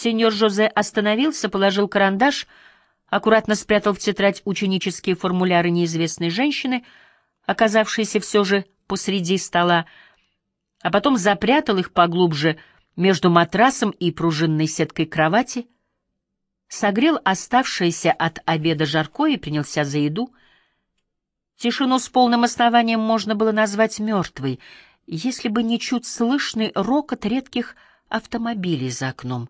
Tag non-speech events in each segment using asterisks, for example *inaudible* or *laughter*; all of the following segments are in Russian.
Сеньор Жозе остановился, положил карандаш, аккуратно спрятал в тетрадь ученические формуляры неизвестной женщины, оказавшейся все же посреди стола, а потом запрятал их поглубже между матрасом и пружинной сеткой кровати, согрел оставшееся от обеда жарко и принялся за еду. Тишину с полным основанием можно было назвать мертвой, если бы не чуть слышный рокот редких автомобилей за окном.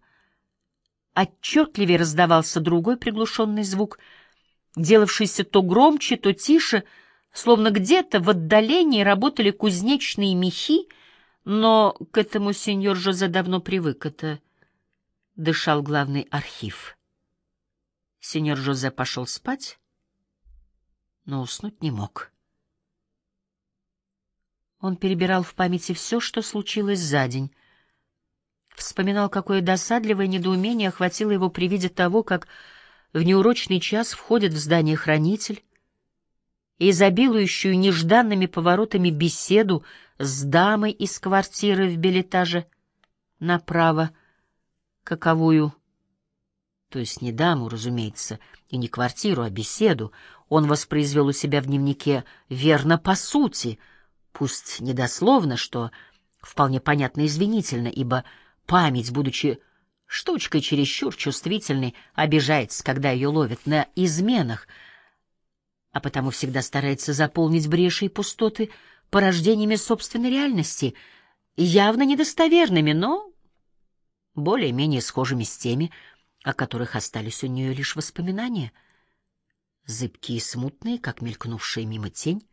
Отчетливее раздавался другой приглушенный звук, делавшийся то громче, то тише, словно где-то в отдалении работали кузнечные мехи, но к этому сеньор Жозе давно привык. Это дышал главный архив. Сеньор Жозе пошел спать, но уснуть не мог. Он перебирал в памяти все, что случилось за день. Вспоминал, какое досадливое недоумение охватило его при виде того, как в неурочный час входит в здание хранитель, и изобилующую нежданными поворотами беседу с дамой из квартиры в билетаже направо, каковую, то есть не даму, разумеется, и не квартиру, а беседу, он воспроизвел у себя в дневнике верно по сути — пусть недословно, что вполне понятно извинительно, ибо память, будучи штучкой чересчур чувствительной, обижается, когда ее ловят на изменах, а потому всегда старается заполнить бреши и пустоты порождениями собственной реальности, явно недостоверными, но более-менее схожими с теми, о которых остались у нее лишь воспоминания, зыбкие и смутные, как мелькнувшая мимо тень,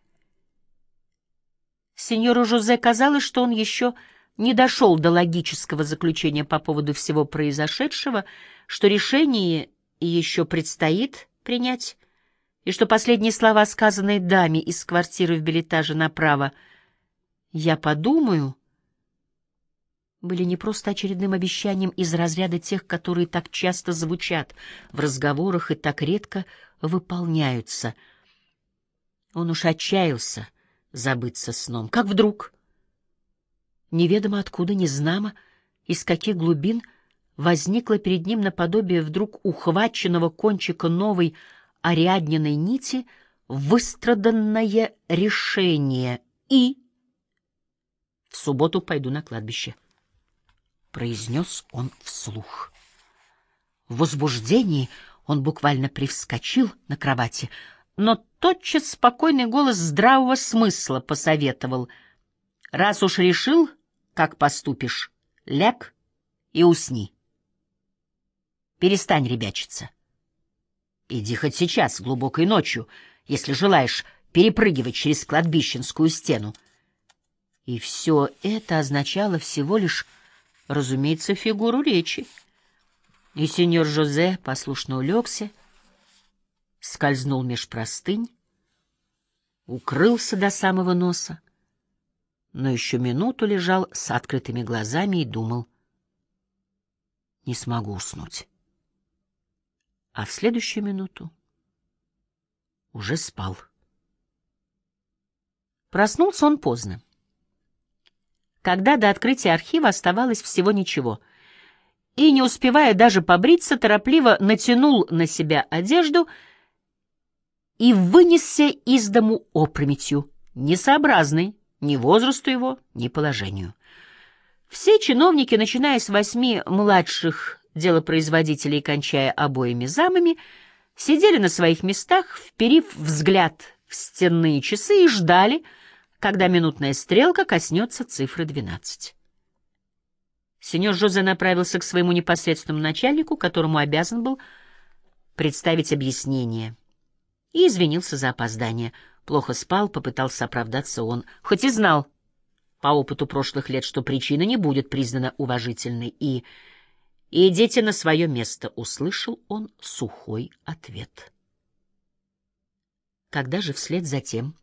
Сеньору Жозе казалось, что он еще не дошел до логического заключения по поводу всего произошедшего, что решение еще предстоит принять, и что последние слова, сказанные даме из квартиры в билетаже направо «Я подумаю», были не просто очередным обещанием из разряда тех, которые так часто звучат в разговорах и так редко выполняются. Он уж отчаялся — забыться сном. Как вдруг, неведомо откуда, незнамо, из каких глубин возникло перед ним наподобие вдруг ухваченного кончика новой ариадниной нити выстраданное решение и... В субботу пойду на кладбище, — произнес он вслух. В возбуждении он буквально привскочил на кровати — но тотчас спокойный голос здравого смысла посоветовал. «Раз уж решил, как поступишь, ляг и усни. Перестань ребячиться. Иди хоть сейчас, глубокой ночью, если желаешь перепрыгивать через кладбищенскую стену». И все это означало всего лишь, разумеется, фигуру речи. И сеньор Жозе послушно улегся, — скользнул меж простынь, укрылся до самого носа, но еще минуту лежал с открытыми глазами и думал, не смогу уснуть. А в следующую минуту уже спал. Проснулся он поздно. Когда до открытия архива оставалось всего ничего, и, не успевая даже побриться, торопливо натянул на себя одежду — и вынесся из дому опрометью, несообразный ни возрасту его, ни положению. Все чиновники, начиная с восьми младших делопроизводителей и кончая обоими замами, сидели на своих местах, вперив взгляд в стенные часы и ждали, когда минутная стрелка коснется цифры двенадцать. Сеньор Жозе направился к своему непосредственному начальнику, которому обязан был представить объяснение — и извинился за опоздание. Плохо спал, попытался оправдаться он, хоть и знал по опыту прошлых лет, что причина не будет признана уважительной, и «Идите на свое место», — услышал он сухой ответ. Когда же вслед за тем,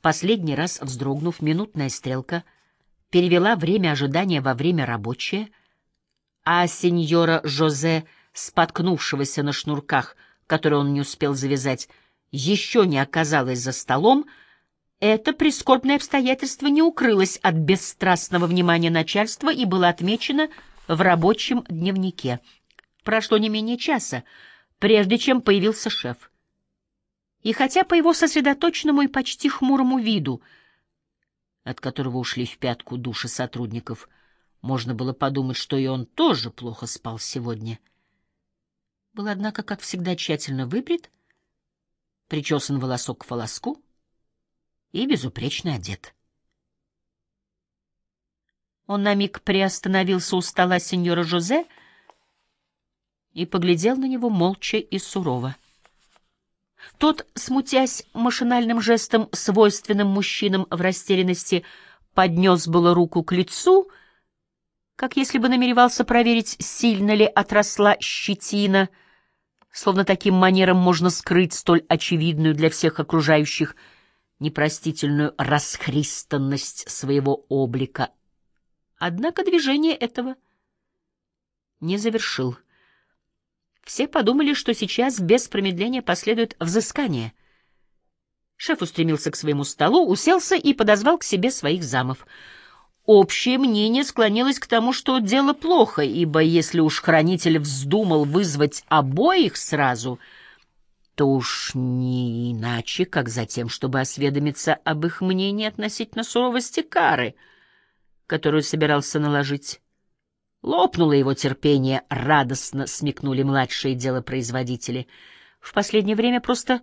последний раз вздрогнув, минутная стрелка перевела время ожидания во время рабочее, а сеньора Жозе, споткнувшегося на шнурках, которое он не успел завязать, еще не оказалось за столом, это прискорбное обстоятельство не укрылось от бесстрастного внимания начальства и было отмечено в рабочем дневнике. Прошло не менее часа, прежде чем появился шеф. И хотя по его сосредоточенному и почти хмурому виду, от которого ушли в пятку души сотрудников, можно было подумать, что и он тоже плохо спал сегодня. Был, однако, как всегда, тщательно выбрит, причесан волосок к волоску и безупречно одет. Он на миг приостановился у стола сеньора Жозе и поглядел на него молча и сурово. Тот, смутясь машинальным жестом, свойственным мужчинам в растерянности, поднес было руку к лицу, как если бы намеревался проверить, сильно ли отросла щетина, словно таким манером можно скрыть столь очевидную для всех окружающих непростительную расхристанность своего облика Однако движение этого не завершил. Все подумали, что сейчас без промедления последует взыскание. Шеф устремился к своему столу, уселся и подозвал к себе своих замов. Общее мнение склонилось к тому, что дело плохо, ибо если уж хранитель вздумал вызвать обоих сразу, то уж не иначе, как за тем, чтобы осведомиться об их мнении относительно суровости кары — которую собирался наложить. Лопнуло его терпение, радостно смекнули младшие делопроизводители. В последнее время просто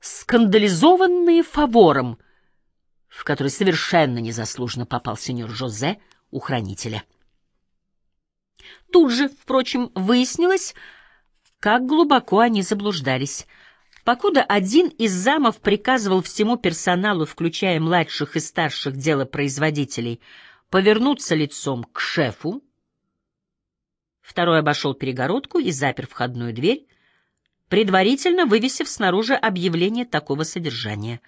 скандализованные фавором, в который совершенно незаслуженно попал сеньор Жозе у хранителя. Тут же, впрочем, выяснилось, как глубоко они заблуждались. Покуда один из замов приказывал всему персоналу, включая младших и старших делопроизводителей, повернуться лицом к шефу. Второй обошел перегородку и запер входную дверь, предварительно вывесив снаружи объявление такого содержания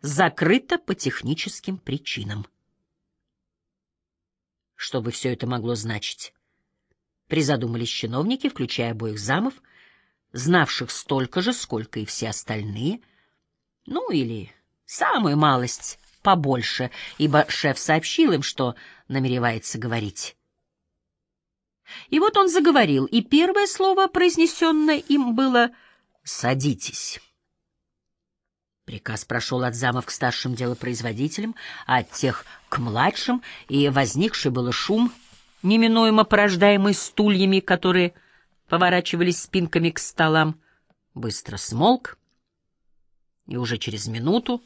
«Закрыто по техническим причинам». Что бы все это могло значить? Призадумались чиновники, включая обоих замов, знавших столько же, сколько и все остальные, ну или самую малость побольше, ибо шеф сообщил им, что намеревается говорить. И вот он заговорил, и первое слово, произнесенное им, было «садитесь». Приказ прошел от замов к старшим делопроизводителям, а от тех к младшим, и возникший было шум, неминуемо порождаемый стульями, которые поворачивались спинками к столам, быстро смолк, и уже через минуту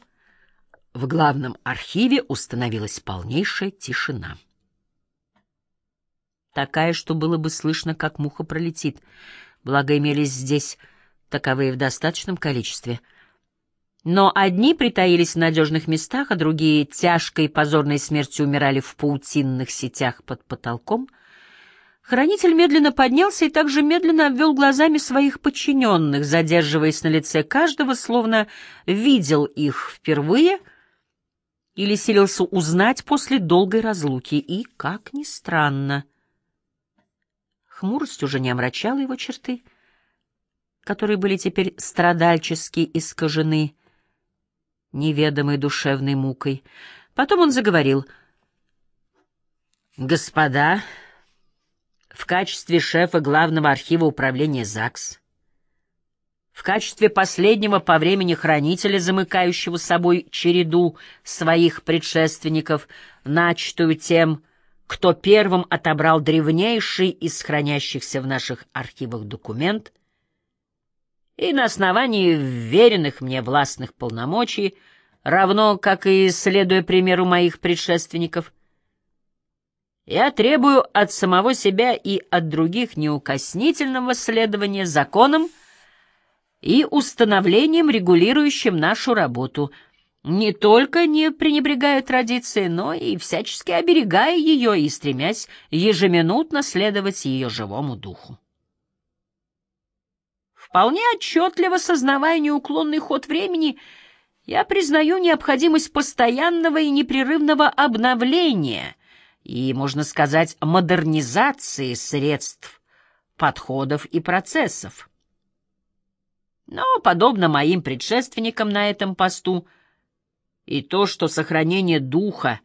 в главном архиве установилась полнейшая тишина. Такая, что было бы слышно, как муха пролетит. Благо имелись здесь таковые в достаточном количестве. Но одни притаились в надежных местах, а другие тяжкой и позорной смертью умирали в паутинных сетях под потолком. Хранитель медленно поднялся и также медленно обвел глазами своих подчиненных, задерживаясь на лице каждого, словно видел их впервые — или селился узнать после долгой разлуки, и, как ни странно, хмурость уже не омрачала его черты, которые были теперь страдальчески искажены неведомой душевной мукой. Потом он заговорил. «Господа, в качестве шефа главного архива управления ЗАГС в качестве последнего по времени хранителя, замыкающего собой череду своих предшественников, начатую тем, кто первым отобрал древнейший из хранящихся в наших архивах документ, и на основании веренных мне властных полномочий, равно как и следуя примеру моих предшественников, я требую от самого себя и от других неукоснительного следования законам, и установлением, регулирующим нашу работу, не только не пренебрегая традицией, но и всячески оберегая ее и стремясь ежеминутно следовать ее живому духу. Вполне отчетливо сознавая неуклонный ход времени, я признаю необходимость постоянного и непрерывного обновления и, можно сказать, модернизации средств, подходов и процессов. Но, подобно моим предшественникам на этом посту, и то, что сохранение духа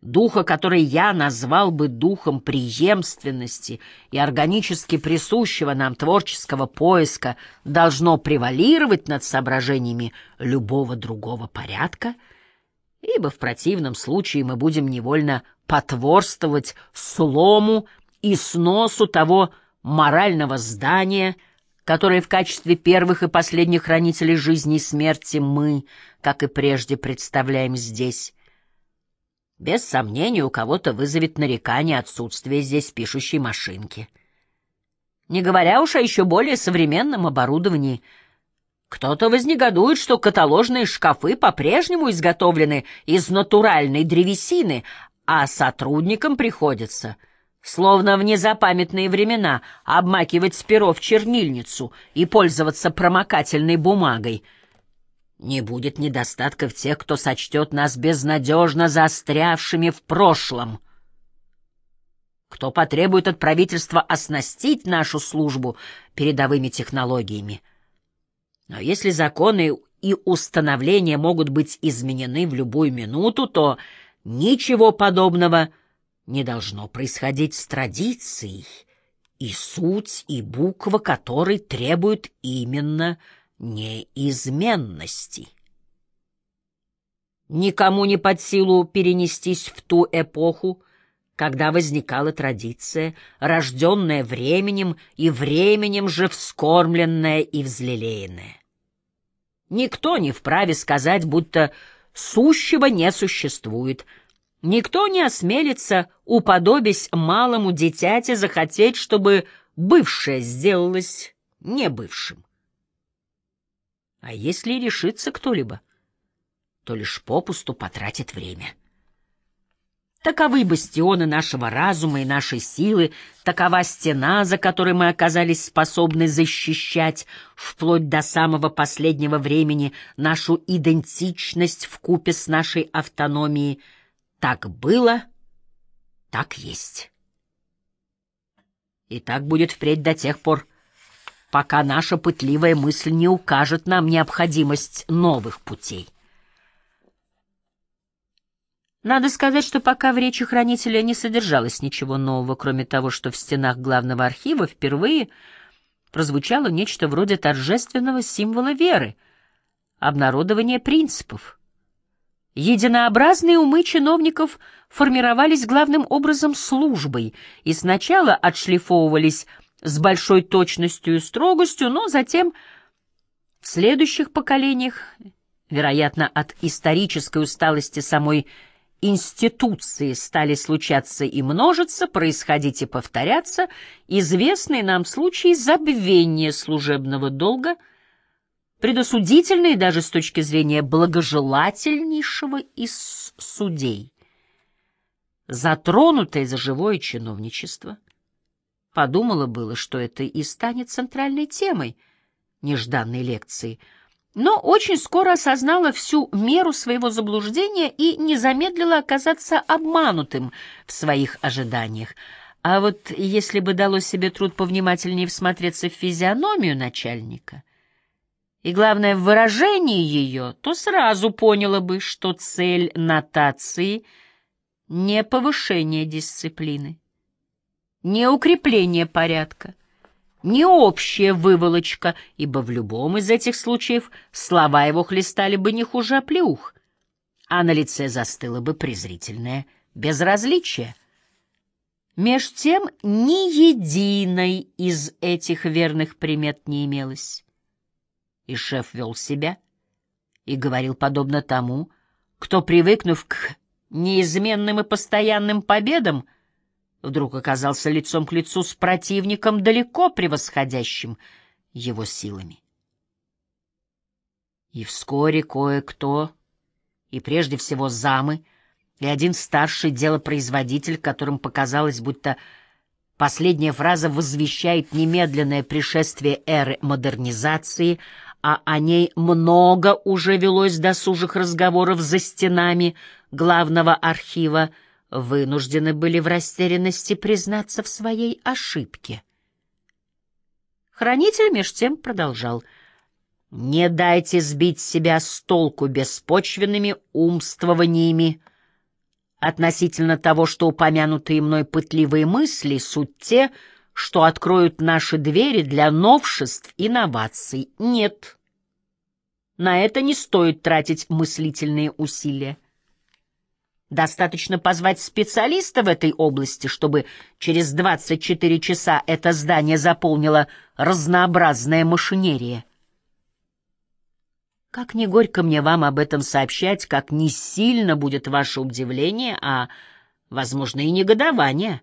духа, который я назвал бы духом преемственности и органически присущего нам творческого поиска, должно превалировать над соображениями любого другого порядка, ибо в противном случае мы будем невольно потворствовать слому и сносу того морального здания, которое в качестве первых и последних хранителей жизни и смерти мы, как и прежде, представляем здесь, без сомнения, у кого-то вызовет нарекание отсутствие здесь пишущей машинки. Не говоря уж о еще более современном оборудовании. Кто-то вознегодует, что каталожные шкафы по-прежнему изготовлены из натуральной древесины, а сотрудникам приходится, словно в незапамятные времена, обмакивать перо в чернильницу и пользоваться промокательной бумагой — не будет недостатка в тех, кто сочтет нас безнадежно застрявшими в прошлом. Кто потребует от правительства оснастить нашу службу передовыми технологиями. Но если законы и установления могут быть изменены в любую минуту, то ничего подобного не должно происходить с традицией, и суть, и буква которой требуют именно неизменности. Никому не под силу перенестись в ту эпоху, когда возникала традиция, рожденная временем и временем же вскормленная и взлелеянная. Никто не вправе сказать, будто сущего не существует. Никто не осмелится, уподобясь малому дитяте, захотеть, чтобы бывшее сделалось небывшим. А если решится кто-либо, то лишь попусту потратит время. Таковы бастионы нашего разума и нашей силы, такова стена, за которой мы оказались способны защищать вплоть до самого последнего времени нашу идентичность в купе с нашей автономией. Так было, так есть. И так будет впредь до тех пор, пока наша пытливая мысль не укажет нам необходимость новых путей. Надо сказать, что пока в речи хранителя не содержалось ничего нового, кроме того, что в стенах главного архива впервые прозвучало нечто вроде торжественного символа веры, обнародования принципов. Единообразные умы чиновников формировались главным образом службой и сначала отшлифовывались с большой точностью и строгостью, но затем в следующих поколениях, вероятно, от исторической усталости самой институции стали случаться и множиться, происходить и повторяться, известные нам случаи забвения служебного долга, предосудительные даже с точки зрения благожелательнейшего из судей. Затронутое за живое чиновничество — Подумала было, что это и станет центральной темой нежданной лекции, но очень скоро осознала всю меру своего заблуждения и не замедлила оказаться обманутым в своих ожиданиях. А вот если бы дало себе труд повнимательнее всмотреться в физиономию начальника, и, главное, в выражении ее, то сразу поняла бы, что цель нотации — не повышение дисциплины не укрепление порядка, не общая выволочка, ибо в любом из этих случаев слова его хлестали бы не хуже оплеух, а на лице застыло бы презрительное безразличие. Меж тем ни единой из этих верных примет не имелось. И шеф вел себя и говорил подобно тому, кто, привыкнув к неизменным и постоянным победам, вдруг оказался лицом к лицу с противником, далеко превосходящим его силами. И вскоре кое-кто, и прежде всего замы, и один старший делопроизводитель, которым показалось, будто последняя фраза возвещает немедленное пришествие эры модернизации, а о ней много уже велось досужих разговоров за стенами главного архива, вынуждены были в растерянности признаться в своей ошибке. Хранитель меж тем продолжал. «Не дайте сбить себя с толку беспочвенными умствованиями Относительно того, что упомянутые мной пытливые мысли — суть те, что откроют наши двери для новшеств и новаций. Нет. На это не стоит тратить мыслительные усилия. Достаточно позвать специалиста в этой области, чтобы через 24 часа это здание заполнило разнообразная машинерия. Как не горько мне вам об этом сообщать, как не сильно будет ваше удивление, а, возможно, и негодование.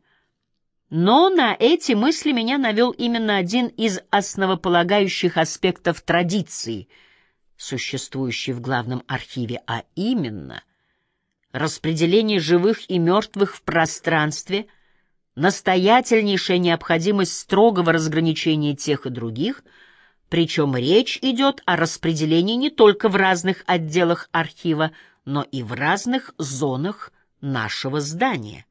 Но на эти мысли меня навел именно один из основополагающих аспектов традиции, существующей в главном архиве, а именно распределение живых и мертвых в пространстве, настоятельнейшая необходимость строгого разграничения тех и других — причем речь идет о распределении не только в разных отделах архива, но и в разных зонах нашего здания.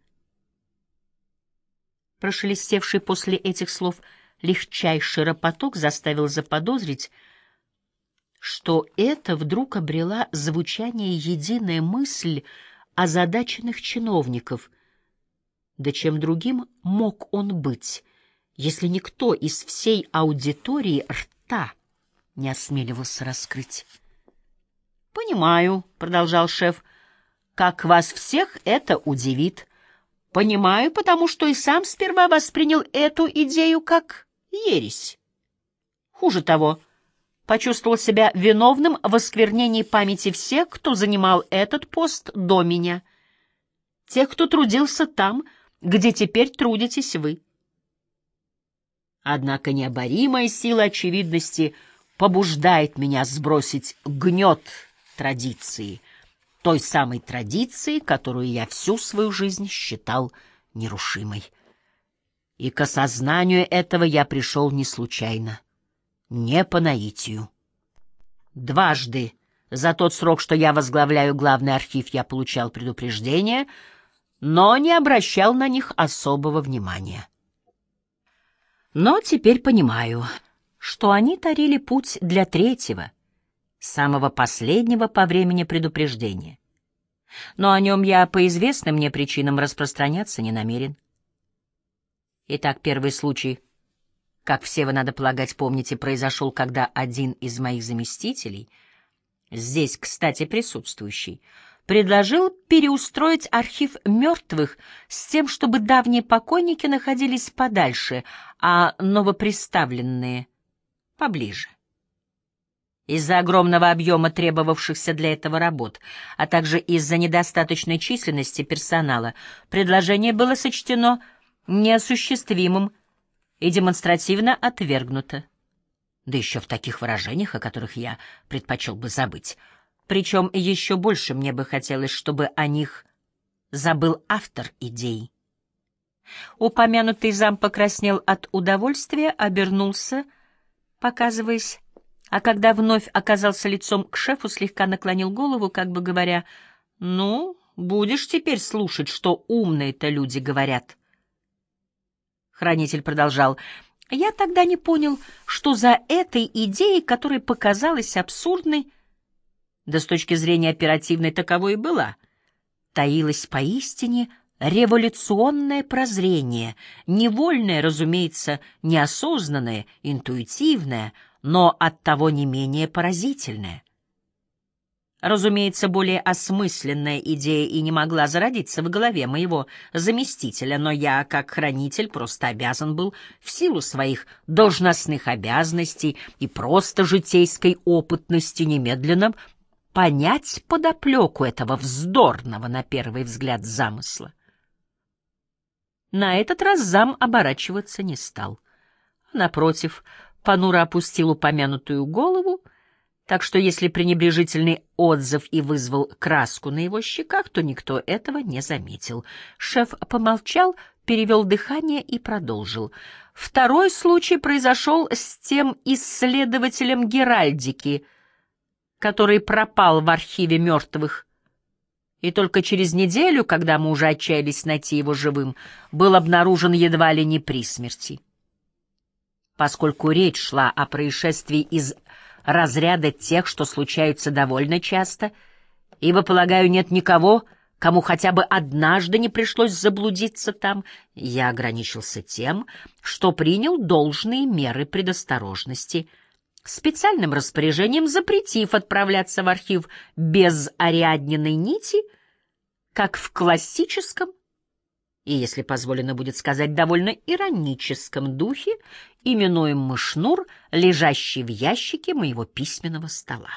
Прошелестевший после этих слов легчайший ропоток заставил заподозрить, что это вдруг обрела звучание единая мысль озадаченных чиновников. Да чем другим мог он быть, если никто из всей аудитории рта не осмеливался раскрыть. «Понимаю», — продолжал шеф, — «как вас всех это удивит. Понимаю, потому что и сам сперва воспринял эту идею как ересь. Хуже того, почувствовал себя виновным в осквернении памяти всех, кто занимал этот пост до меня, тех, кто трудился там, где теперь трудитесь вы. Однако необоримая сила очевидности побуждает меня сбросить гнет традиции, той самой традиции, которую я всю свою жизнь считал нерушимой. И к осознанию этого я пришел не случайно, не по наитию. Дважды за тот срок, что я возглавляю главный архив, я получал предупреждения, но не обращал на них особого внимания. Но теперь понимаю, что они тарили путь для третьего, самого последнего по времени предупреждения. Но о нем я по известным мне причинам распространяться не намерен. Итак, первый случай, как все вы, надо полагать, помните, произошел, когда один из моих заместителей, здесь, кстати, присутствующий, предложил переустроить архив мертвых с тем, чтобы давние покойники находились подальше, а новоприставленные — поближе. Из-за огромного объема требовавшихся для этого работ, а также из-за недостаточной численности персонала, предложение было сочтено неосуществимым и демонстративно отвергнуто. Да еще в таких выражениях, о которых я предпочел бы забыть — причем еще больше мне бы хотелось, чтобы о них забыл автор идей. Упомянутый зам покраснел от удовольствия, обернулся, показываясь, а когда вновь оказался лицом к шефу, слегка наклонил голову, как бы говоря, «Ну, будешь теперь слушать, что умные-то люди говорят». Хранитель продолжал, «Я тогда не понял, что за этой идеей, которая показалась абсурдной, да с точки зрения оперативной таковой и была, таилось поистине революционное прозрение, невольное, разумеется, неосознанное, интуитивное, но оттого не менее поразительное. Разумеется, более осмысленная идея и не могла зародиться в голове моего заместителя, но я, как хранитель, просто обязан был в силу своих должностных обязанностей и просто житейской опытности немедленно понять подоплеку этого вздорного, на первый взгляд, замысла. На этот раз зам оборачиваться не стал. Напротив, понуро опустил упомянутую голову, так что если пренебрежительный отзыв и вызвал краску на его щеках, то никто этого не заметил. Шеф помолчал, перевел дыхание и продолжил. Второй случай произошел с тем исследователем Геральдики — который пропал в архиве мертвых, и только через неделю, когда мы уже отчаялись найти его живым, был обнаружен едва ли не при смерти. Поскольку речь шла о происшествии из разряда тех, что случаются довольно часто, ибо, полагаю, нет никого, кому хотя бы однажды не пришлось заблудиться там, я ограничился тем, что принял должные меры предосторожности, специальным распоряжением запретив отправляться в архив без Ариадниной нити, как в классическом и, если позволено будет сказать, довольно ироническом духе, именуем мы шнур, лежащий в ящике моего письменного стола.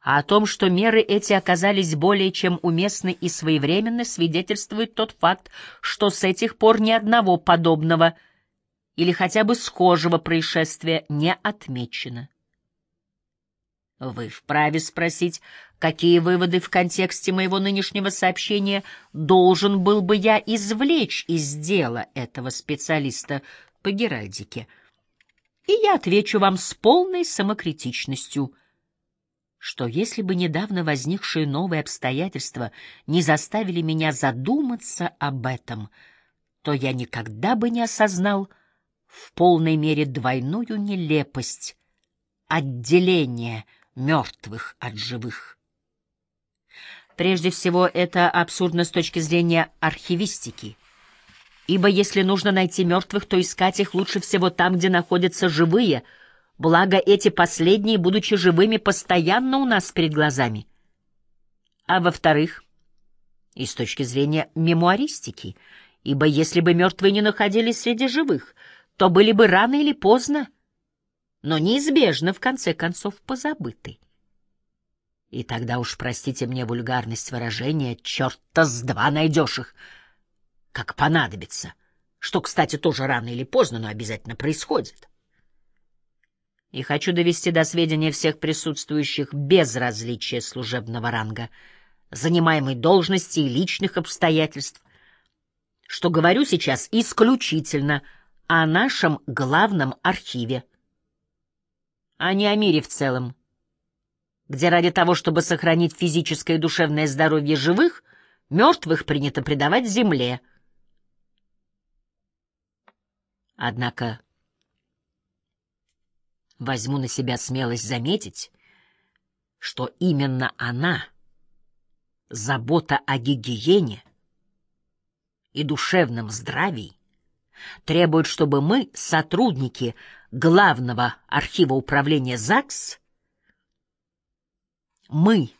А о том, что меры эти оказались более чем уместны и своевременны, свидетельствует тот факт, что с этих пор ни одного подобного или хотя бы схожего происшествия не отмечено. Вы вправе спросить, какие выводы в контексте моего нынешнего сообщения должен был бы я извлечь из дела этого специалиста по геральдике. И я отвечу вам с полной самокритичностью — что если бы недавно возникшие новые обстоятельства не заставили меня задуматься об этом, то я никогда бы не осознал в полной мере двойную нелепость отделения мертвых от живых. Прежде всего, это абсурдно с точки зрения архивистики, ибо если нужно найти мертвых, то искать их лучше всего там, где находятся живые — Благо, эти последние, будучи живыми, постоянно у нас перед глазами. А во-вторых, и с точки зрения мемуаристики, ибо если бы мертвые не находились среди живых, то были бы рано или поздно, но неизбежно, в конце концов, позабыты. И тогда уж, простите мне вульгарность выражения, черта с два найдешь их, как понадобится, что, кстати, тоже рано или поздно, но обязательно происходит. И хочу довести до сведения всех присутствующих без различия служебного ранга, занимаемой должности и личных обстоятельств, что говорю сейчас исключительно о нашем главном архиве, а не о мире в целом, где ради того, чтобы сохранить физическое и душевное здоровье живых, мертвых принято предавать земле. Однако возьму на себя смелость заметить, что именно она, забота о гигиене и душевном здравии, требует, чтобы мы, сотрудники главного архива управления ЗАГС, мы,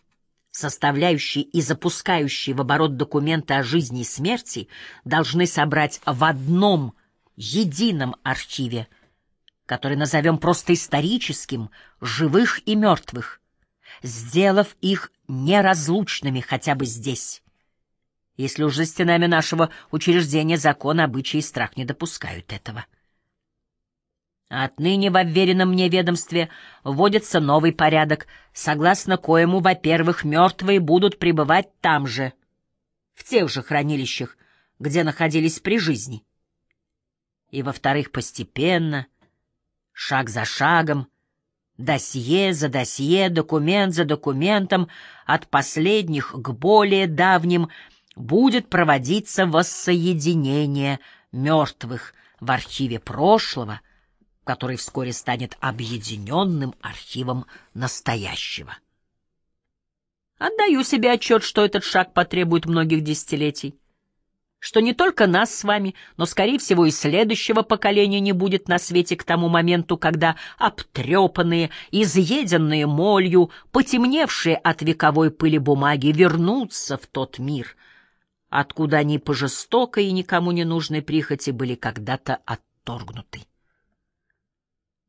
составляющие и запускающие в оборот документы о жизни и смерти, должны собрать в одном едином архиве – который назовем просто историческим, живых и мертвых, сделав их неразлучными хотя бы здесь. Если уж за стенами нашего учреждения закон, обычаи и страх не допускают этого. Отныне в уверенном мне ведомстве вводится новый порядок, согласно коему, во-первых, мертвые будут пребывать там же, в тех же хранилищах, где находились при жизни, и, во-вторых, постепенно, шаг за шагом, досье за досье, документ за документом, от последних к более давним, будет проводиться воссоединение мертвых в архиве прошлого, который вскоре станет объединенным архивом настоящего. Отдаю себе отчет, что этот шаг потребует многих десятилетий что не только нас с вами, но, скорее всего, и следующего поколения не будет на свете к тому моменту, когда обтрепанные, изъеденные молью, потемневшие от вековой пыли бумаги вернутся в тот мир, откуда они по жестокой и никому не нужной прихоти были когда-то отторгнуты.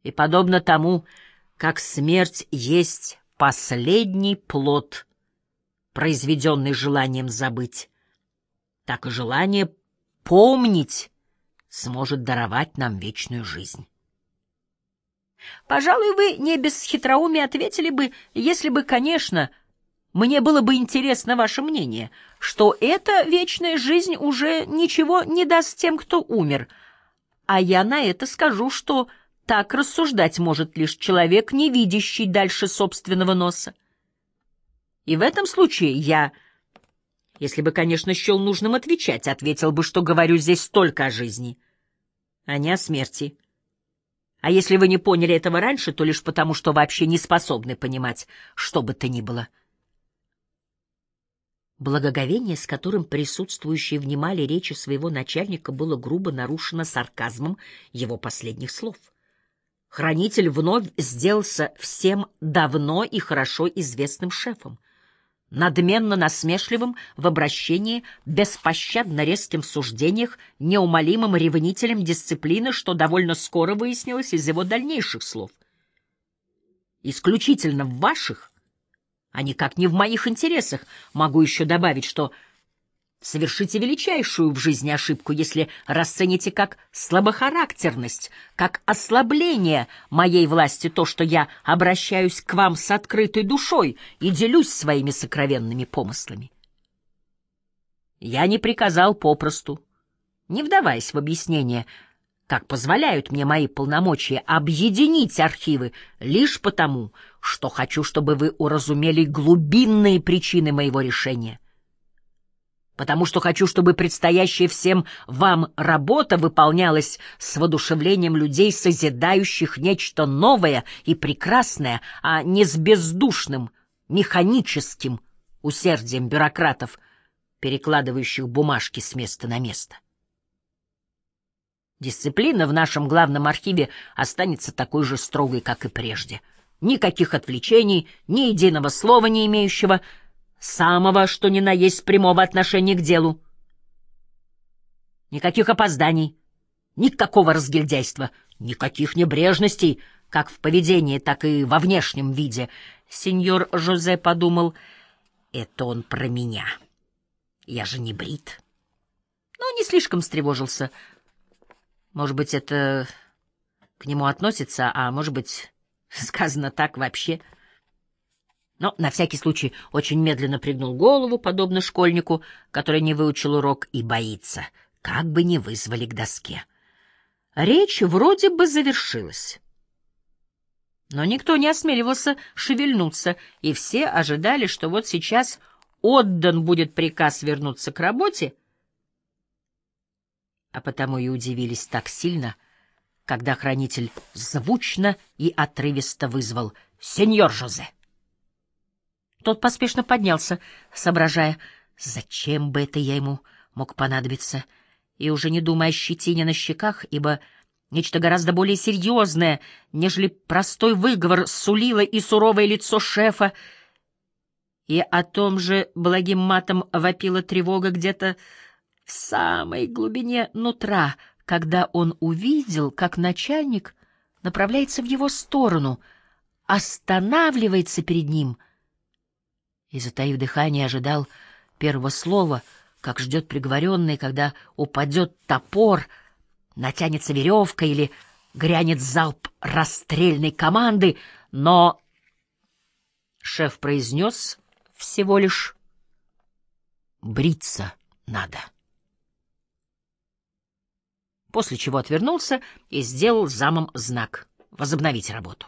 И подобно тому, как смерть есть последний плод, произведенный желанием забыть, так и желание помнить сможет даровать нам вечную жизнь. Пожалуй, вы не без хитроумия ответили бы, если бы, конечно, мне было бы интересно ваше мнение, что эта вечная жизнь уже ничего не даст тем, кто умер, а я на это скажу, что так рассуждать может лишь человек, не видящий дальше собственного носа. И в этом случае я если бы, конечно, счел нужным отвечать, ответил бы, что говорю здесь только о жизни, а не о смерти. А если вы не поняли этого раньше, то лишь потому, что вообще не способны понимать, что бы то ни было. Благоговение, с которым присутствующие внимали речи своего начальника, было грубо нарушено сарказмом его последних слов. Хранитель вновь сделался всем давно и хорошо известным шефом, надменно насмешливым в обращении, беспощадно резким в суждениях, неумолимым ревнителем дисциплины, что довольно скоро выяснилось из его дальнейших слов. Исключительно в ваших а никак не в моих интересах. Могу еще добавить, что совершите величайшую в жизни ошибку, если расцените как слабохарактерность, как ослабление моей власти то, что я обращаюсь к вам с открытой душой и делюсь своими сокровенными помыслами. Я не приказал попросту, не вдаваясь в объяснение, как позволяют мне мои полномочия, объединить архивы лишь потому, что хочу, чтобы вы уразумели глубинные причины моего решения. Потому что хочу, чтобы предстоящая всем вам работа выполнялась с воодушевлением людей, созидающих нечто новое и прекрасное, а не с бездушным, механическим усердием бюрократов, перекладывающих бумажки с места на место. Дисциплина в нашем главном архиве останется такой же строгой, как и прежде. Никаких отвлечений, ни единого слова не имеющего, самого, что ни на есть прямого отношения к делу. Никаких опозданий, никакого разгильдяйства, никаких небрежностей, как в поведении, так и во внешнем виде. Сеньор Жозе подумал, это он про меня. Я же не брит. Но не слишком встревожился — может быть, это к нему относится, а может быть, *laughs* сказано так вообще. Но на всякий случай очень медленно пригнул голову, подобно школьнику, который не выучил урок и боится, как бы не вызвали к доске. Речь вроде бы завершилась. Но никто не осмеливался шевельнуться, и все ожидали, что вот сейчас отдан будет приказ вернуться к работе, а потому и удивились так сильно, когда хранитель звучно и отрывисто вызвал «Сеньор Жозе!». Тот поспешно поднялся, соображая, зачем бы это я ему мог понадобиться, и уже не думая о щетине на щеках, ибо нечто гораздо более серьезное, нежели простой выговор сулило и суровое лицо шефа, и о том же благим матом вопила тревога где-то в самой глубине нутра, когда он увидел, как начальник направляется в его сторону, останавливается перед ним и, затаив дыхание, ожидал первого слова, как ждет приговоренный, когда упадет топор, натянется веревка или грянет залп расстрельной команды, но шеф произнес всего лишь «бриться надо» после чего отвернулся и сделал замом знак «Возобновить работу».